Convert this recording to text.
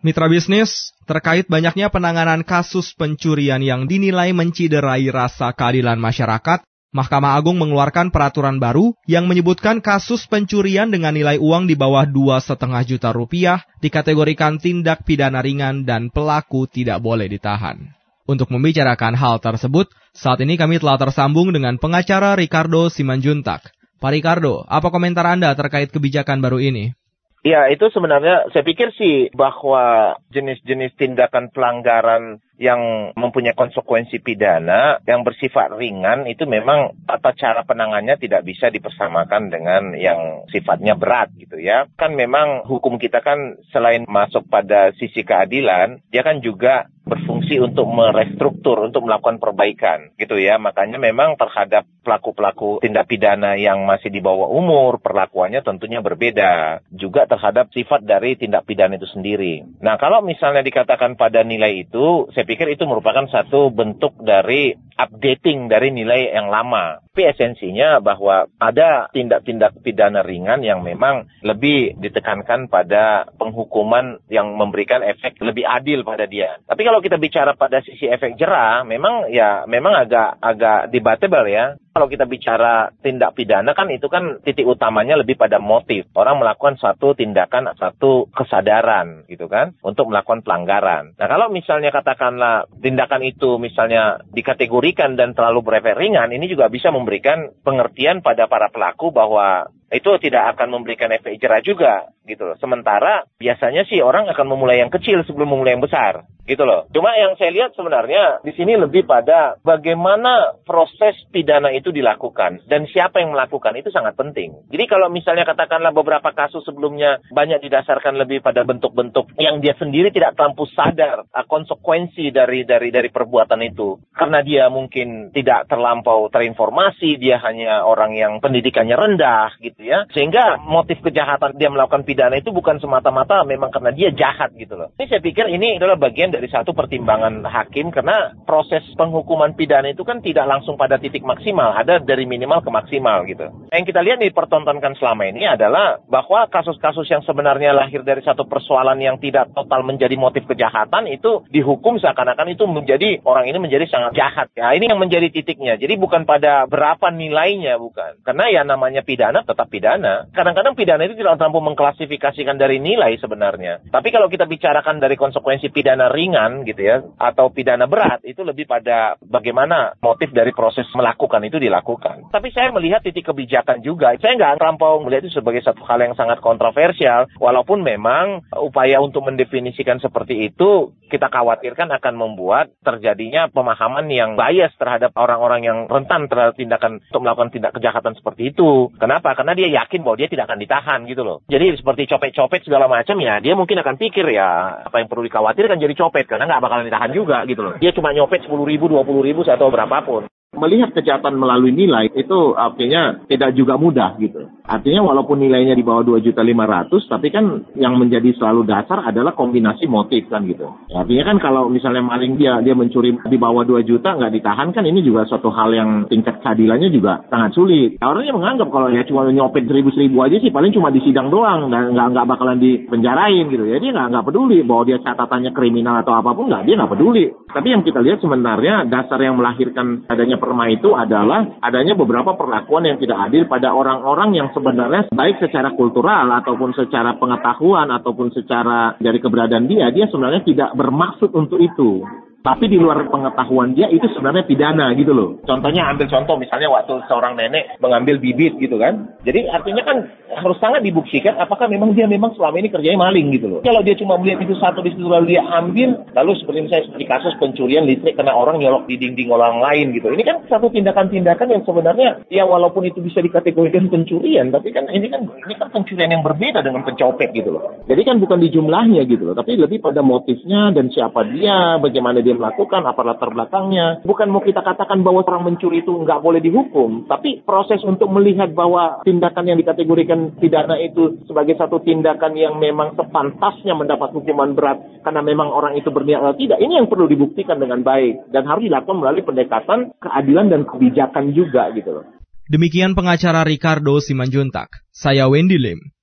Mitra bisnis, terkait banyaknya penanganan kasus pencurian yang dinilai menciderai rasa keadilan masyarakat, Mahkamah Agung mengeluarkan peraturan baru yang menyebutkan kasus pencurian dengan nilai uang di bawah 2,5 juta rupiah dikategorikan tindak pidana ringan dan pelaku tidak boleh ditahan. Untuk membicarakan hal tersebut, saat ini kami telah tersambung dengan pengacara Ricardo Simanjuntak. Pak Ricardo, apa komentar Anda terkait kebijakan baru ini? Ya, itu sebenarnya saya pikir sih bahwa jenis-jenis tindakan pelanggaran yang mempunyai konsekuensi pidana yang bersifat ringan itu memang tata cara penangannya tidak bisa dipersamakan dengan yang sifatnya berat gitu ya. Kan memang hukum kita kan selain masuk pada sisi keadilan, dia kan juga berfungsi untuk merestruktur, untuk melakukan perbaikan gitu ya. Makanya memang terhadap pelaku-pelaku tindak pidana yang masih di bawah umur, perlakuannya tentunya berbeda. Juga terhadap sifat dari tindak pidana itu sendiri. Nah, kalau misalnya dikatakan pada nilai itu, saya pikir itu merupakan satu bentuk dari updating dari nilai yang lama. Tapi esensinya bahwa ada tindak-tindak pidana ringan yang memang lebih ditekankan pada penghukuman yang memberikan efek lebih adil pada dia. Tapi kalau kita bicara pada sisi efek jerah, memang ya memang agak agak debatable ya. Kalau kita bicara tindak pidana kan itu kan titik utamanya lebih pada motif. Orang melakukan suatu tindakan, satu kesadaran gitu kan untuk melakukan pelanggaran. Nah kalau misalnya katakanlah tindakan itu misalnya dikategorikan dan terlalu berefek ringan, ini juga bisa memberikan pengertian pada para pelaku bahwa itu tidak akan memberikan efek jerah juga gitu loh. Sementara biasanya sih orang akan memulai yang kecil sebelum memulai yang besar gitu loh. Cuma yang saya lihat sebenarnya di sini lebih pada bagaimana proses pidana itu dilakukan dan siapa yang melakukan itu sangat penting. Jadi kalau misalnya katakanlah beberapa kasus sebelumnya banyak didasarkan lebih pada bentuk-bentuk yang dia sendiri tidak terlampau sadar uh, konsekuensi dari dari dari perbuatan itu karena dia mungkin tidak terlampau terinformasi, dia hanya orang yang pendidikannya rendah gitu ya. Sehingga motif kejahatan dia melakukan pidana itu bukan semata-mata memang karena dia jahat gitu loh. Ini saya pikir ini adalah bagian dari satu pertimbangan hakim karena proses penghukuman pidana itu kan tidak langsung pada titik maksimal, ada dari minimal ke maksimal gitu. Yang kita lihat dipertontonkan selama ini adalah bahwa kasus-kasus yang sebenarnya lahir dari satu persoalan yang tidak total menjadi motif kejahatan itu dihukum seakan-akan itu menjadi orang ini menjadi sangat jahat. Ya, ini yang menjadi titiknya. Jadi bukan pada berapa nilainya bukan. Karena ya namanya pidana tetap pidana. Kadang-kadang pidana itu tidak mampu mengklasifikasikan dari nilai sebenarnya. Tapi kalau kita bicarakan dari konsekuensi pidana ringan gitu ya, atau pidana berat, itu lebih pada bagaimana motif dari proses melakukan itu dilakukan. Tapi saya melihat titik kebijakan juga. Saya nggak terlampau melihat itu sebagai satu hal yang sangat kontroversial, walaupun memang upaya untuk mendefinisikan seperti itu kita khawatirkan akan membuat terjadinya pemahaman yang bias terhadap orang-orang yang rentan terhadap tindakan untuk melakukan tindak kejahatan seperti itu. Kenapa? Karena dia yakin bahwa dia tidak akan ditahan gitu loh. Jadi seperti copet-copet segala macam ya, dia mungkin akan pikir ya apa yang perlu dikhawatirkan jadi copet karena nggak bakalan ditahan juga gitu loh. Dia cuma nyopet sepuluh ribu, dua puluh ribu atau berapapun. Melihat kejahatan melalui nilai itu artinya tidak juga mudah gitu. Artinya walaupun nilainya di bawah 2 juta 500, tapi kan yang menjadi selalu dasar adalah kombinasi motif kan gitu. Artinya kan kalau misalnya maling dia dia mencuri di bawah 2 juta nggak ditahan kan ini juga suatu hal yang tingkat keadilannya juga sangat sulit. Orangnya menganggap kalau ya cuma nyopet seribu-seribu aja sih paling cuma di sidang doang dan nggak nggak bakalan dipenjarain gitu. Jadi nggak nggak peduli bahwa dia catatannya kriminal atau apa pun nggak dia nggak peduli. Tapi yang kita lihat sebenarnya dasar yang melahirkan adanya perma itu adalah adanya beberapa perlakuan yang tidak adil pada orang-orang yang sebenarnya baik secara kultural ataupun secara pengetahuan ataupun secara dari keberadaan dia, dia sebenarnya tidak bermaksud untuk itu tapi di luar pengetahuan dia itu sebenarnya pidana gitu loh. Contohnya ambil contoh misalnya waktu seorang nenek mengambil bibit gitu kan. Jadi artinya kan harus sangat dibuktikan apakah memang dia memang selama ini kerjanya maling gitu loh. Kalau dia cuma melihat itu satu di situ lalu dia ambil, lalu seperti misalnya seperti kasus pencurian listrik karena orang nyolok di dinding orang lain gitu. Ini kan satu tindakan-tindakan yang sebenarnya ya walaupun itu bisa dikategorikan pencurian, tapi kan ini kan ini kan pencurian yang berbeda dengan pencopet gitu loh. Jadi kan bukan di jumlahnya gitu loh, tapi lebih pada motifnya dan siapa dia, bagaimana dia melakukan, apa latar belakangnya. Bukan mau kita katakan bahwa orang mencuri itu nggak boleh dihukum, tapi proses untuk melihat bahwa tindakan yang dikategorikan pidana itu sebagai satu tindakan yang memang sepantasnya mendapat hukuman berat karena memang orang itu berniat atau tidak, ini yang perlu dibuktikan dengan baik dan harus dilakukan melalui pendekatan keadilan dan kebijakan juga gitu loh. Demikian pengacara Ricardo Simanjuntak. Saya Wendy Lim.